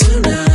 tonight.